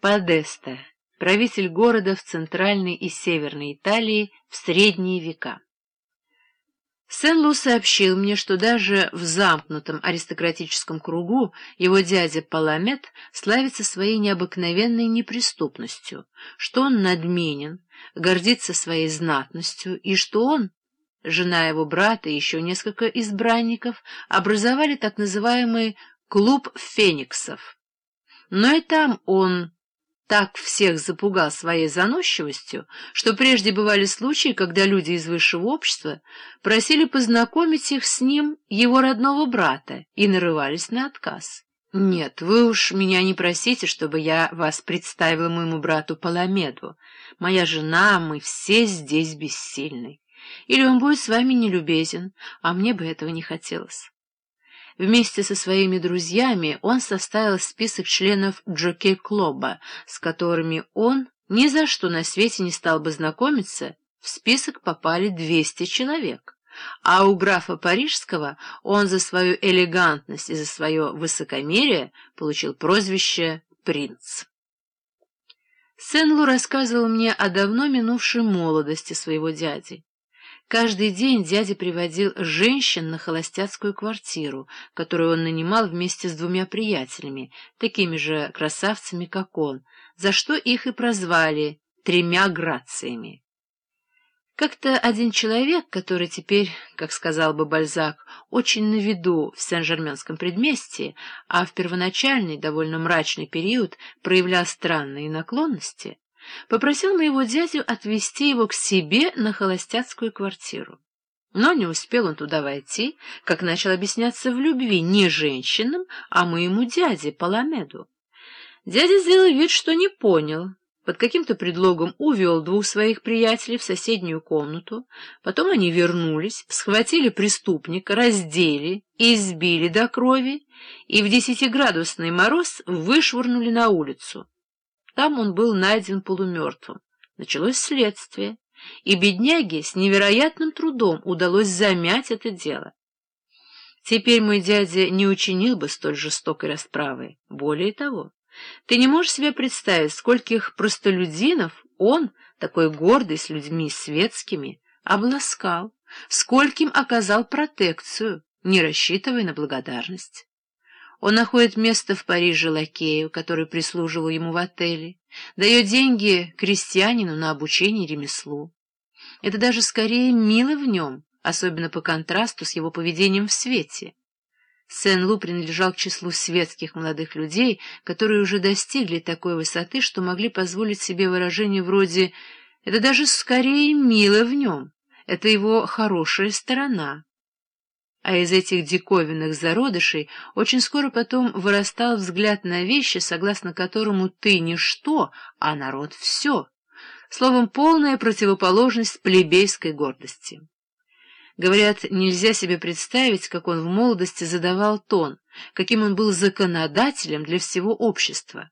Подеста, правитель города в центральной и северной Италии в средние века. Сен-Лу сообщил мне, что даже в замкнутом аристократическом кругу его дядя Паламет славится своей необыкновенной неприступностью, что он надменен, гордится своей знатностью и что он, жена его брата и еще несколько избранников образовали так называемый «клуб фениксов». Но и там он так всех запугал своей заносчивостью, что прежде бывали случаи, когда люди из высшего общества просили познакомить их с ним, его родного брата, и нарывались на отказ. «Нет, вы уж меня не просите, чтобы я вас представила моему брату Паламеду. Моя жена, мы все здесь бессильны. Или он будет с вами нелюбезен, а мне бы этого не хотелось». Вместе со своими друзьями он составил список членов Джокей-клуба, с которыми он ни за что на свете не стал бы знакомиться, в список попали 200 человек. А у графа Парижского он за свою элегантность и за свое высокомерие получил прозвище «принц». Сен-Лу рассказывал мне о давно минувшей молодости своего дяди. Каждый день дядя приводил женщин на холостяцкую квартиру, которую он нанимал вместе с двумя приятелями, такими же красавцами, как он, за что их и прозвали «тремя грациями». Как-то один человек, который теперь, как сказал бы Бальзак, очень на виду в Сен-Жерменском предместье, а в первоначальный, довольно мрачный период проявлял странные наклонности, попросил моего дядю отвезти его к себе на холостяцкую квартиру. Но не успел он туда войти, как начал объясняться в любви не женщинам, а моему дяде Паламеду. Дядя сделал вид, что не понял, под каким-то предлогом увел двух своих приятелей в соседнюю комнату, потом они вернулись, схватили преступника, раздели, избили до крови и в десятиградусный мороз вышвырнули на улицу. Там он был найден полумертвым. Началось следствие, и бедняге с невероятным трудом удалось замять это дело. Теперь мой дядя не учинил бы столь жестокой расправы. Более того, ты не можешь себе представить, скольких простолюдинов он, такой гордый с людьми светскими, обласкал, скольким оказал протекцию, не рассчитывая на благодарность. Он находит место в Париже лакею, который прислуживал ему в отеле, дает деньги крестьянину на обучение ремеслу. Это даже скорее мило в нем, особенно по контрасту с его поведением в свете. Сен-Лу принадлежал к числу светских молодых людей, которые уже достигли такой высоты, что могли позволить себе выражение вроде «это даже скорее мило в нем, это его хорошая сторона» а из этих диковинных зародышей очень скоро потом вырастал взгляд на вещи, согласно которому ты ничто, а народ все. Словом, полная противоположность плебейской гордости. Говорят, нельзя себе представить, как он в молодости задавал тон, каким он был законодателем для всего общества.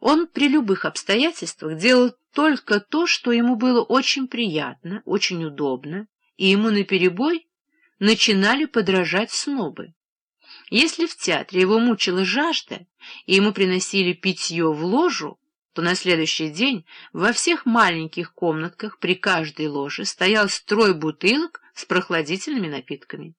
Он при любых обстоятельствах делал только то, что ему было очень приятно, очень удобно, и ему наперебой начинали подражать снобы. Если в театре его мучила жажда, и ему приносили питье в ложу, то на следующий день во всех маленьких комнатках при каждой ложе стоял строй бутылок с прохладительными напитками.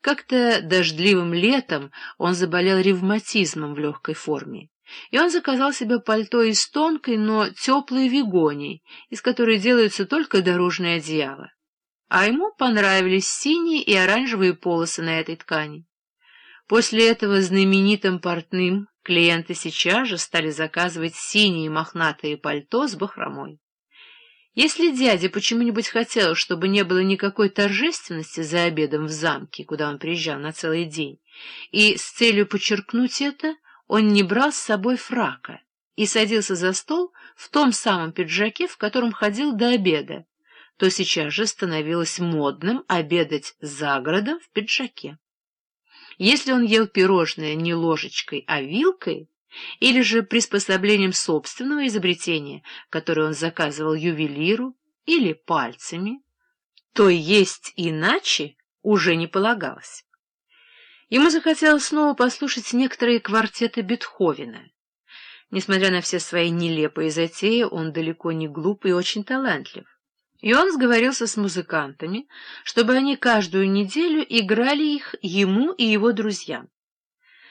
Как-то дождливым летом он заболел ревматизмом в легкой форме, и он заказал себе пальто из тонкой, но теплой вигонии, из которой делаются только дорожные одеяла а ему понравились синие и оранжевые полосы на этой ткани. После этого знаменитым портным клиенты сейчас же стали заказывать синие мохнатые пальто с бахромой. Если дядя почему-нибудь хотел, чтобы не было никакой торжественности за обедом в замке, куда он приезжал на целый день, и с целью подчеркнуть это, он не брал с собой фрака и садился за стол в том самом пиджаке, в котором ходил до обеда, то сейчас же становилось модным обедать за городом в пиджаке. Если он ел пирожное не ложечкой, а вилкой, или же приспособлением собственного изобретения, которое он заказывал ювелиру, или пальцами, то есть иначе уже не полагалось. Ему захотелось снова послушать некоторые квартеты Бетховена. Несмотря на все свои нелепые затеи, он далеко не глуп и очень талантлив. И он сговорился с музыкантами, чтобы они каждую неделю играли их ему и его друзьям.